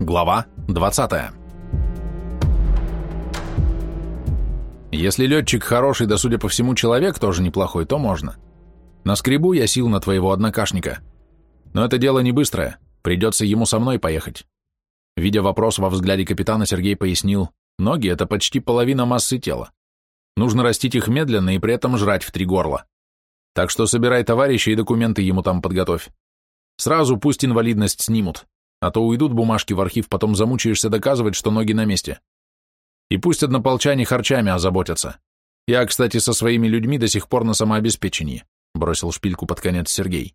Глава 20. Если летчик хороший, да, судя по всему, человек тоже неплохой, то можно. Наскребу я сил на твоего однокашника. Но это дело не быстрое, придется ему со мной поехать. Видя вопрос во взгляде капитана, Сергей пояснил, ноги — это почти половина массы тела. Нужно растить их медленно и при этом жрать в три горла. Так что собирай товарища и документы ему там подготовь. Сразу пусть инвалидность снимут а то уйдут бумажки в архив, потом замучаешься доказывать, что ноги на месте. И пусть однополчане харчами озаботятся. Я, кстати, со своими людьми до сих пор на самообеспечении», — бросил шпильку под конец Сергей.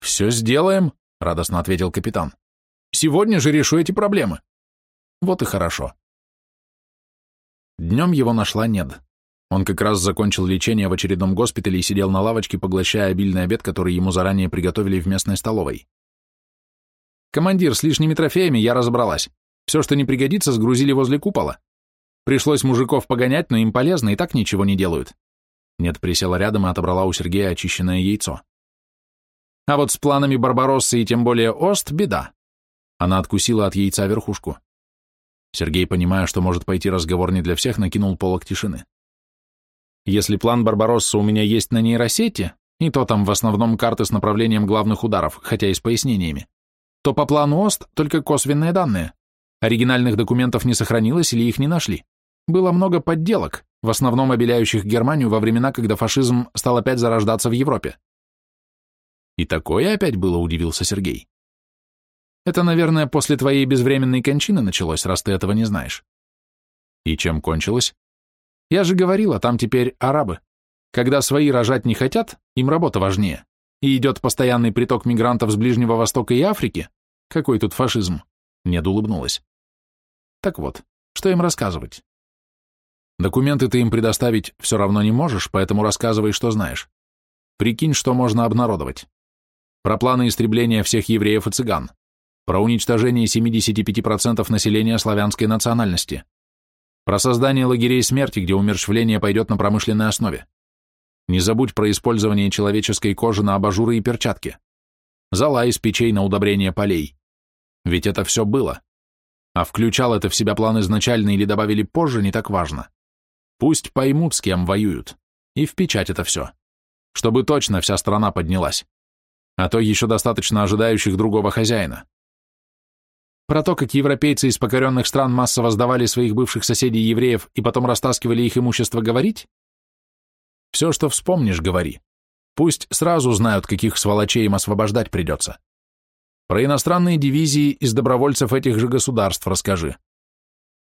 «Все сделаем», — радостно ответил капитан. «Сегодня же решу эти проблемы». «Вот и хорошо». Днем его нашла Нед. Он как раз закончил лечение в очередном госпитале и сидел на лавочке, поглощая обильный обед, который ему заранее приготовили в местной столовой. «Командир, с лишними трофеями я разобралась. Все, что не пригодится, сгрузили возле купола. Пришлось мужиков погонять, но им полезно, и так ничего не делают». Нет присела рядом и отобрала у Сергея очищенное яйцо. «А вот с планами Барбароссы и тем более Ост — беда». Она откусила от яйца верхушку. Сергей, понимая, что может пойти разговор не для всех, накинул полок тишины. «Если план Барбаросса у меня есть на нейросети, и то там в основном карты с направлением главных ударов, хотя и с пояснениями, то по плану ОСТ только косвенные данные. Оригинальных документов не сохранилось или их не нашли. Было много подделок, в основном обеляющих Германию во времена, когда фашизм стал опять зарождаться в Европе. И такое опять было, удивился Сергей. Это, наверное, после твоей безвременной кончины началось, раз ты этого не знаешь. И чем кончилось? Я же говорила, там теперь арабы. Когда свои рожать не хотят, им работа важнее и идет постоянный приток мигрантов с Ближнего Востока и Африки, какой тут фашизм? Нед улыбнулась. Так вот, что им рассказывать? Документы ты им предоставить все равно не можешь, поэтому рассказывай, что знаешь. Прикинь, что можно обнародовать. Про планы истребления всех евреев и цыган. Про уничтожение 75% населения славянской национальности. Про создание лагерей смерти, где умерщвление пойдет на промышленной основе. Не забудь про использование человеческой кожи на абажуры и перчатки. Зола из печей на удобрение полей. Ведь это все было. А включал это в себя план изначально или добавили позже, не так важно. Пусть поймут, с кем воюют. И в это все. Чтобы точно вся страна поднялась. А то еще достаточно ожидающих другого хозяина. Про то, как европейцы из покоренных стран массово сдавали своих бывших соседей евреев и потом растаскивали их имущество, говорить? Все, что вспомнишь, говори. Пусть сразу знают, каких сволочей им освобождать придется. Про иностранные дивизии из добровольцев этих же государств расскажи.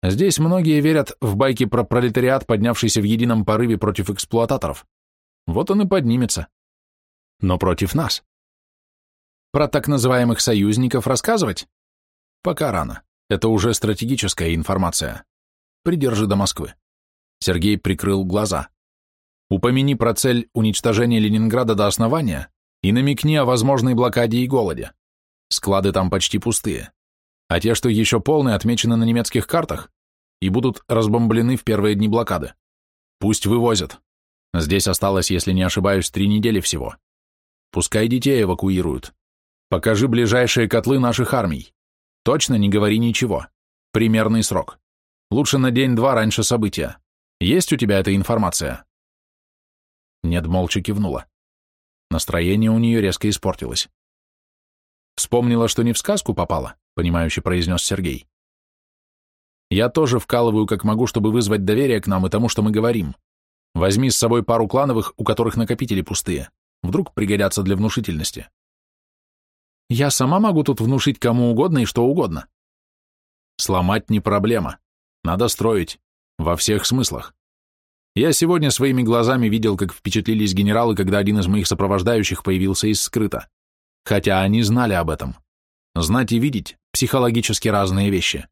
Здесь многие верят в байки про пролетариат, поднявшийся в едином порыве против эксплуататоров. Вот он и поднимется. Но против нас. Про так называемых союзников рассказывать? Пока рано. Это уже стратегическая информация. Придержи до Москвы. Сергей прикрыл глаза. Упомяни про цель уничтожения Ленинграда до основания и намекни о возможной блокаде и голоде. Склады там почти пустые. А те, что еще полные, отмечены на немецких картах и будут разбомблены в первые дни блокады. Пусть вывозят. Здесь осталось, если не ошибаюсь, три недели всего. Пускай детей эвакуируют. Покажи ближайшие котлы наших армий. Точно не говори ничего. Примерный срок. Лучше на день-два раньше события. Есть у тебя эта информация? Нед молча кивнула. Настроение у нее резко испортилось. Вспомнила, что не в сказку попала, понимающе произнес Сергей. Я тоже вкалываю как могу, чтобы вызвать доверие к нам и тому, что мы говорим. Возьми с собой пару клановых, у которых накопители пустые. Вдруг пригодятся для внушительности. Я сама могу тут внушить кому угодно и что угодно. Сломать не проблема. Надо строить. Во всех смыслах. Я сегодня своими глазами видел, как впечатлились генералы, когда один из моих сопровождающих появился из скрыта. Хотя они знали об этом. Знать и видеть – психологически разные вещи.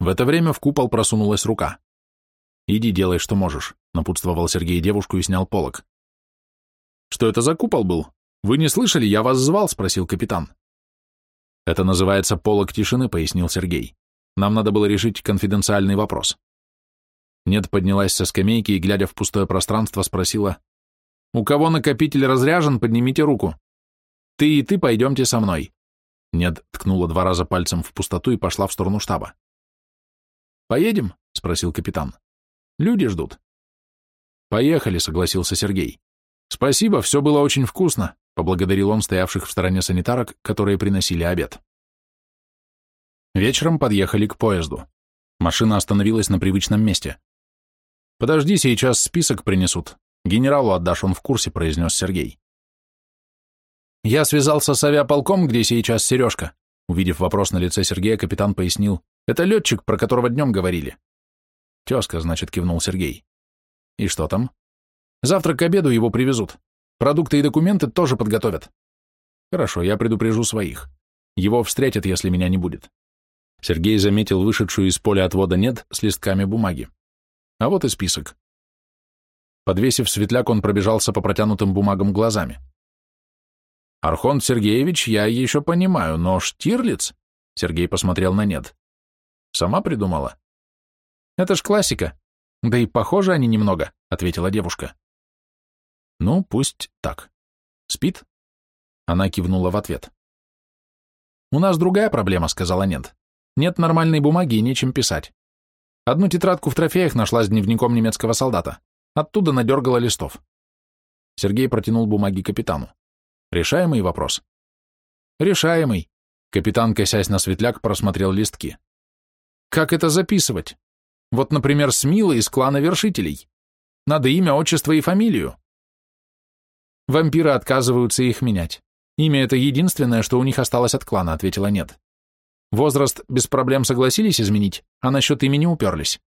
В это время в купол просунулась рука. «Иди, делай, что можешь», – напутствовал Сергей девушку и снял полог. «Что это за купол был? Вы не слышали? Я вас звал», – спросил капитан. «Это называется полог тишины», – пояснил Сергей. «Нам надо было решить конфиденциальный вопрос». Нет поднялась со скамейки и, глядя в пустое пространство, спросила, «У кого накопитель разряжен, поднимите руку. Ты и ты пойдемте со мной. Нед ткнула два раза пальцем в пустоту и пошла в сторону штаба. «Поедем?» — спросил капитан. «Люди ждут». «Поехали», — согласился Сергей. «Спасибо, все было очень вкусно», — поблагодарил он стоявших в стороне санитарок, которые приносили обед. Вечером подъехали к поезду. Машина остановилась на привычном месте. «Подожди, сейчас список принесут. Генералу отдашь, он в курсе», — произнес Сергей. «Я связался с авиаполком, где сейчас Сережка». Увидев вопрос на лице Сергея, капитан пояснил. «Это летчик, про которого днем говорили». «Тезка», — значит, кивнул Сергей. «И что там?» «Завтра к обеду его привезут. Продукты и документы тоже подготовят». «Хорошо, я предупрежу своих. Его встретят, если меня не будет». Сергей заметил вышедшую из поля отвода «нет» с листками бумаги. А вот и список. Подвесив светляк, он пробежался по протянутым бумагам глазами. Архонт Сергеевич, я еще понимаю, но Штирлиц? Сергей посмотрел на нет. Сама придумала? Это ж классика. Да и похожи они немного, ответила девушка. Ну, пусть так. Спит? Она кивнула в ответ. У нас другая проблема, сказала нет. Нет нормальной бумаги и нечем писать. Одну тетрадку в трофеях нашла с дневником немецкого солдата. Оттуда надергала листов. Сергей протянул бумаги капитану. Решаемый вопрос? Решаемый. Капитан, косясь на светляк, просмотрел листки. Как это записывать? Вот, например, Смила из клана Вершителей. Надо имя, отчество и фамилию. Вампиры отказываются их менять. Имя — это единственное, что у них осталось от клана, ответила нет. Возраст без проблем согласились изменить, а насчет имени уперлись.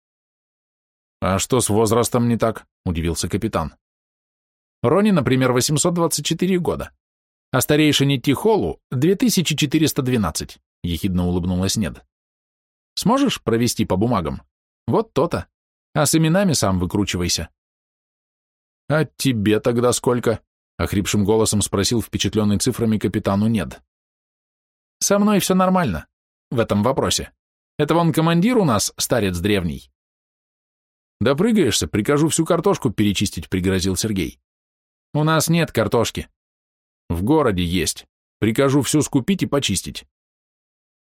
А что с возрастом не так? Удивился капитан. Рони, например, 824 года а старейшине Тихолу — 2412, — ехидно улыбнулась Нед. Сможешь провести по бумагам? Вот то-то. А с именами сам выкручивайся. А тебе тогда сколько? — охрипшим голосом спросил впечатленный цифрами капитану Нед. Со мной все нормально в этом вопросе. Это вон командир у нас, старец древний. Допрыгаешься, прикажу всю картошку перечистить, пригрозил Сергей. У нас нет картошки, в городе есть. Прикажу всю скупить и почистить.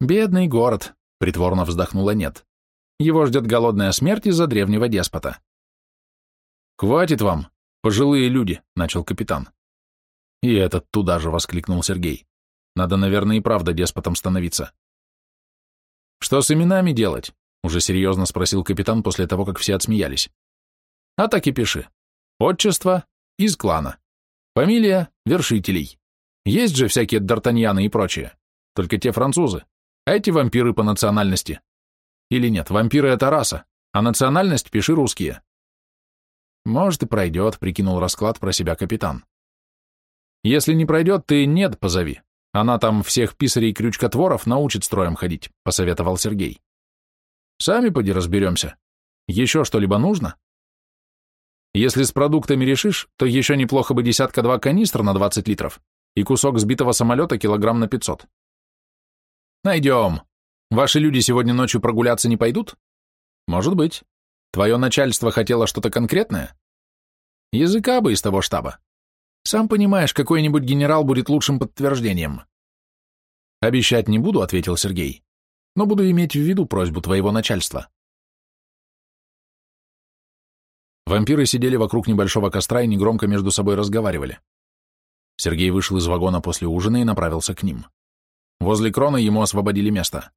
Бедный город, притворно вздохнула нет. Его ждет голодная смерть из-за древнего деспота. Хватит вам, пожилые люди, начал капитан. И этот туда же воскликнул Сергей. Надо, наверное, и правда деспотом становиться. Что с именами делать? Уже серьезно спросил капитан после того, как все отсмеялись. А так и пиши. Отчество из клана. Фамилия — Вершителей. Есть же всякие Д'Артаньяны и прочие. Только те французы. А эти вампиры по национальности. Или нет, вампиры — это раса, а национальность пиши русские. Может и пройдет, прикинул расклад про себя капитан. Если не пройдет, ты нет позови. Она там всех писарей-крючкотворов научит строем ходить, посоветовал Сергей. Сами поди разберемся. Еще что-либо нужно? Если с продуктами решишь, то еще неплохо бы десятка-два канистр на 20 литров и кусок сбитого самолета килограмм на 500. Найдем. Ваши люди сегодня ночью прогуляться не пойдут? Может быть. Твое начальство хотело что-то конкретное? Языка бы из того штаба. Сам понимаешь, какой-нибудь генерал будет лучшим подтверждением. Обещать не буду, ответил Сергей, но буду иметь в виду просьбу твоего начальства. Вампиры сидели вокруг небольшого костра и негромко между собой разговаривали. Сергей вышел из вагона после ужина и направился к ним. Возле Крона ему освободили место.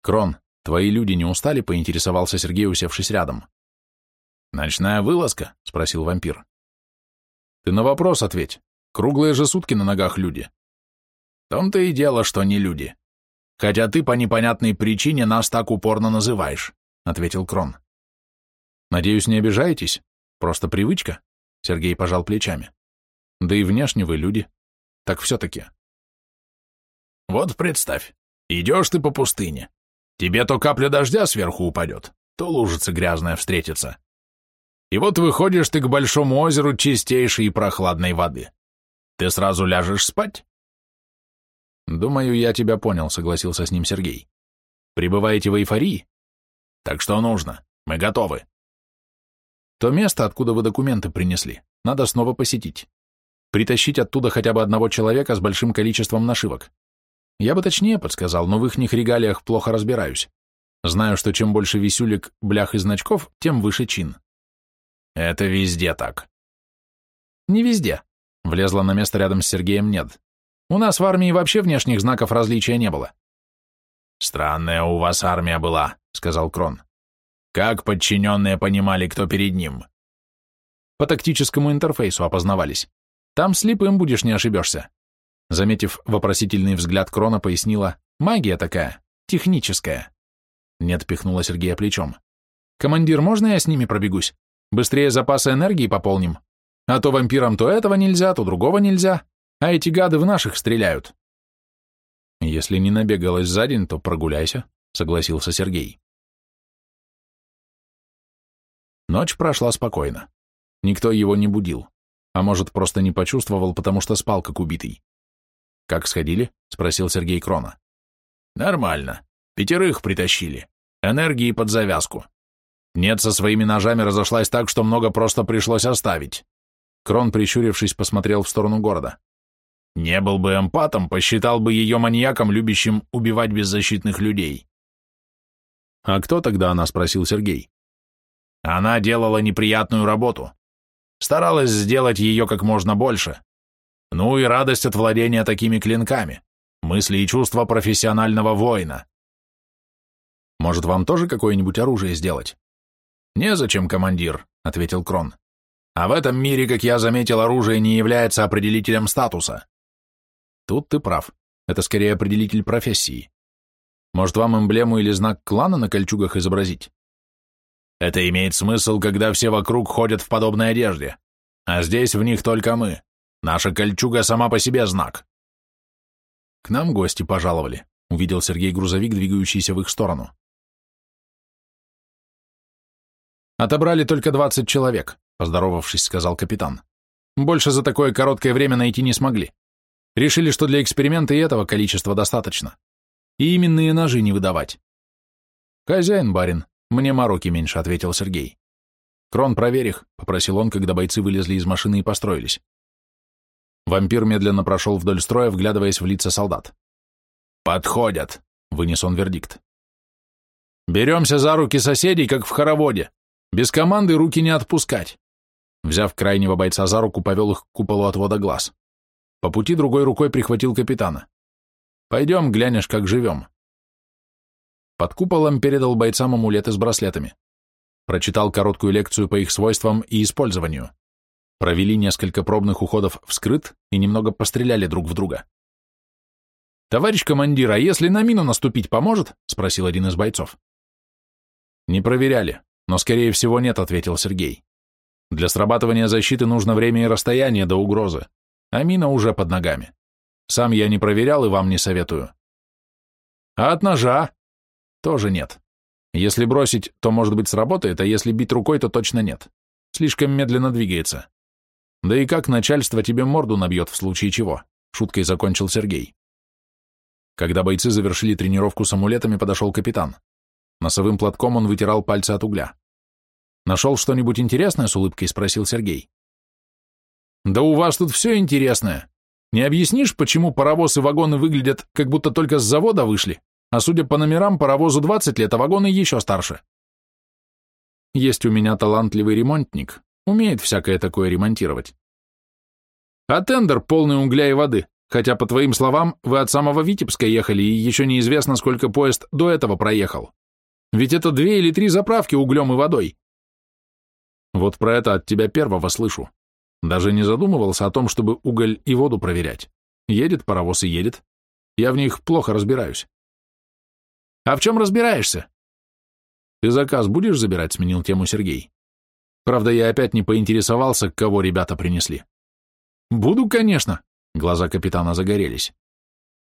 «Крон, твои люди не устали?» — поинтересовался Сергей, усевшись рядом. «Ночная вылазка?» — спросил вампир. «Ты на вопрос ответь. Круглые же сутки на ногах люди». «В том-то и дело, что не люди. Хотя ты по непонятной причине нас так упорно называешь», — ответил Крон. Надеюсь, не обижаетесь? Просто привычка? Сергей пожал плечами. Да и внешне вы люди. Так все-таки. Вот представь, идешь ты по пустыне. Тебе то капля дождя сверху упадет, то лужица грязная встретится. И вот выходишь ты к большому озеру чистейшей и прохладной воды. Ты сразу ляжешь спать? Думаю, я тебя понял, согласился с ним Сергей. Пребываете в эйфории? Так что нужно? Мы готовы. То место, откуда вы документы принесли, надо снова посетить. Притащить оттуда хотя бы одного человека с большим количеством нашивок. Я бы точнее подсказал, но в ихних регалиях плохо разбираюсь. Знаю, что чем больше висюлек, блях и значков, тем выше чин. Это везде так. Не везде. Влезла на место рядом с Сергеем Нед. У нас в армии вообще внешних знаков различия не было. Странная у вас армия была, сказал Крон. Как подчиненные понимали, кто перед ним? По тактическому интерфейсу опознавались. Там слепым будешь, не ошибешься. Заметив вопросительный взгляд Крона, пояснила, магия такая, техническая. Нет, пихнула Сергея плечом. Командир, можно я с ними пробегусь? Быстрее запасы энергии пополним. А то вампирам то этого нельзя, то другого нельзя, а эти гады в наших стреляют. Если не набегалась за день, то прогуляйся, согласился Сергей. Ночь прошла спокойно. Никто его не будил. А может, просто не почувствовал, потому что спал как убитый. «Как сходили?» — спросил Сергей Крона. «Нормально. Пятерых притащили. Энергии под завязку. Нет, со своими ножами разошлась так, что много просто пришлось оставить». Крон, прищурившись, посмотрел в сторону города. «Не был бы эмпатом, посчитал бы ее маньяком, любящим убивать беззащитных людей». «А кто тогда она?» — спросил Сергей. «Она делала неприятную работу. Старалась сделать ее как можно больше, ну и радость от владения такими клинками, мысли и чувства профессионального воина. Может, вам тоже какое-нибудь оружие сделать? Незачем, командир, ответил Крон. А в этом мире, как я заметил, оружие не является определителем статуса. Тут ты прав. Это скорее определитель профессии. Может, вам эмблему или знак клана на кольчугах изобразить? Это имеет смысл, когда все вокруг ходят в подобной одежде, а здесь в них только мы. Наша кольчуга сама по себе знак. К нам гости пожаловали, увидел Сергей грузовик, двигающийся в их сторону. Отобрали только двадцать человек, поздоровавшись, сказал капитан. Больше за такое короткое время найти не смогли. Решили, что для эксперимента и этого количества достаточно. И именные ножи не выдавать. Хозяин, барин, мне мороки меньше, ответил Сергей. Крон, проверь их, попросил он, когда бойцы вылезли из машины и построились. Вампир медленно прошел вдоль строя, вглядываясь в лица солдат. «Подходят», — вынес он вердикт. «Беремся за руки соседей, как в хороводе. Без команды руки не отпускать». Взяв крайнего бойца за руку, повел их к куполу отвода глаз. По пути другой рукой прихватил капитана. «Пойдем, глянешь, как живем». Под куполом передал бойцам амулеты с браслетами. Прочитал короткую лекцию по их свойствам и использованию. Провели несколько пробных уходов вскрыт и немного постреляли друг в друга. «Товарищ командир, а если на мину наступить поможет?» — спросил один из бойцов. «Не проверяли, но, скорее всего, нет», — ответил Сергей. «Для срабатывания защиты нужно время и расстояние до угрозы, а мина уже под ногами. Сам я не проверял и вам не советую». «А от ножа?» «Тоже нет. Если бросить, то, может быть, сработает, а если бить рукой, то точно нет. Слишком медленно двигается. Да и как начальство тебе морду набьет в случае чего? Шуткой закончил Сергей. Когда бойцы завершили тренировку с амулетами, подошел капитан. Носовым платком он вытирал пальцы от угля. «Нашел что-нибудь интересное?» — с улыбкой спросил Сергей. «Да у вас тут все интересное. Не объяснишь, почему паровоз и вагоны выглядят, как будто только с завода вышли, а судя по номерам, паровозу 20 лет, а вагоны еще старше?» «Есть у меня талантливый ремонтник, Умеет всякое такое ремонтировать. А тендер полный угля и воды, хотя, по твоим словам, вы от самого Витебска ехали, и еще неизвестно, сколько поезд до этого проехал. Ведь это две или три заправки углем и водой. Вот про это от тебя первого слышу. Даже не задумывался о том, чтобы уголь и воду проверять. Едет паровоз и едет. Я в них плохо разбираюсь. А в чем разбираешься? Ты заказ будешь забирать, сменил тему Сергей. Правда, я опять не поинтересовался, кого ребята принесли. «Буду, конечно», — глаза капитана загорелись.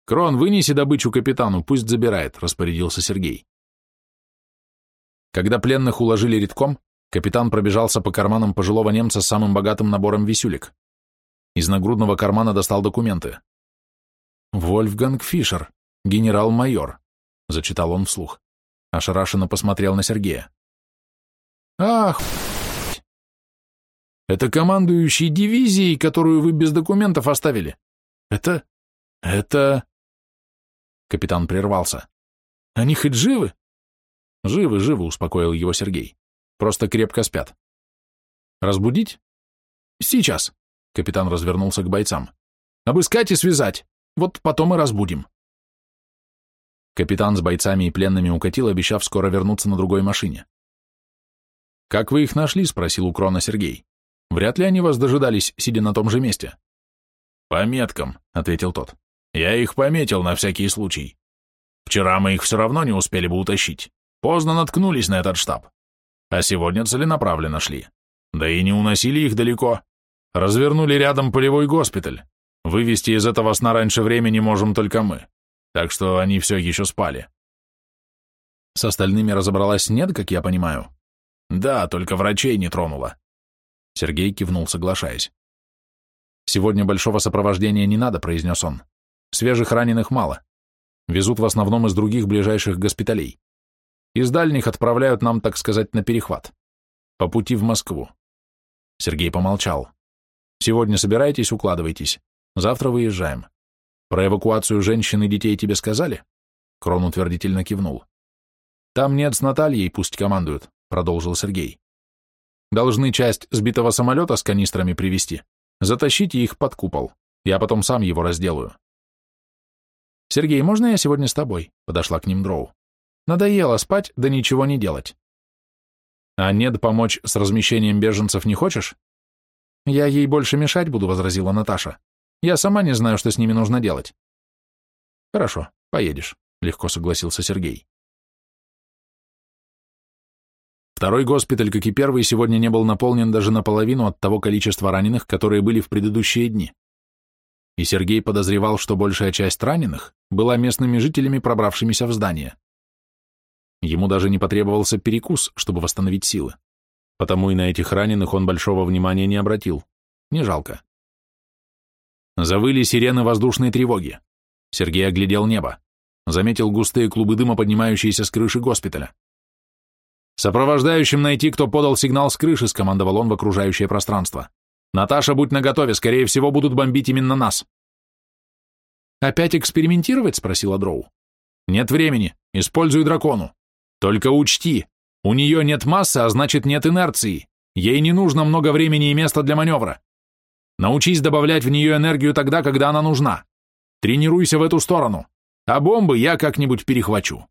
«Крон, вынеси добычу капитану, пусть забирает», — распорядился Сергей. Когда пленных уложили редком, капитан пробежался по карманам пожилого немца с самым богатым набором висюлек. Из нагрудного кармана достал документы. «Вольфганг Фишер, генерал-майор», — зачитал он вслух. Ошарашенно посмотрел на Сергея. «Ах, это командующий дивизией, которую вы без документов оставили. Это... это... Капитан прервался. Они хоть живы? Живы, живы, успокоил его Сергей. Просто крепко спят. Разбудить? Сейчас. Капитан развернулся к бойцам. Обыскать и связать. Вот потом и разбудим. Капитан с бойцами и пленными укатил, обещав скоро вернуться на другой машине. «Как вы их нашли?» — спросил у Крона Сергей. «Вряд ли они вас дожидались, сидя на том же месте». «По меткам», — ответил тот. «Я их пометил на всякий случай. Вчера мы их все равно не успели бы утащить. Поздно наткнулись на этот штаб. А сегодня целенаправленно шли. Да и не уносили их далеко. Развернули рядом полевой госпиталь. Вывести из этого сна раньше времени можем только мы. Так что они все еще спали. С остальными разобралась нет, как я понимаю? Да, только врачей не тронула. Сергей кивнул, соглашаясь. «Сегодня большого сопровождения не надо», — произнес он. «Свежих раненых мало. Везут в основном из других ближайших госпиталей. Из дальних отправляют нам, так сказать, на перехват. По пути в Москву». Сергей помолчал. «Сегодня собирайтесь, укладывайтесь. Завтра выезжаем. Про эвакуацию женщин и детей тебе сказали?» Крон утвердительно кивнул. «Там нет с Натальей, пусть командуют», — продолжил Сергей. Должны часть сбитого самолета с канистрами привезти. Затащите их под купол. Я потом сам его разделаю. «Сергей, можно я сегодня с тобой?» — подошла к ним Дроу. «Надоело спать, да ничего не делать». «А нет, помочь с размещением беженцев не хочешь?» «Я ей больше мешать буду», — возразила Наташа. «Я сама не знаю, что с ними нужно делать». «Хорошо, поедешь», — легко согласился Сергей. Второй госпиталь, как и первый, сегодня не был наполнен даже наполовину от того количества раненых, которые были в предыдущие дни. И Сергей подозревал, что большая часть раненых была местными жителями, пробравшимися в здание. Ему даже не потребовался перекус, чтобы восстановить силы. Потому и на этих раненых он большого внимания не обратил. Не жалко. Завыли сирены воздушной тревоги. Сергей оглядел небо. Заметил густые клубы дыма, поднимающиеся с крыши госпиталя. «Сопровождающим найти, кто подал сигнал с крыши», — скомандовал он в окружающее пространство. «Наташа, будь наготове, скорее всего, будут бомбить именно нас». «Опять экспериментировать?» — спросила Дроу. «Нет времени. Используй дракону. Только учти, у нее нет массы, а значит нет инерции. Ей не нужно много времени и места для маневра. Научись добавлять в нее энергию тогда, когда она нужна. Тренируйся в эту сторону. А бомбы я как-нибудь перехвачу».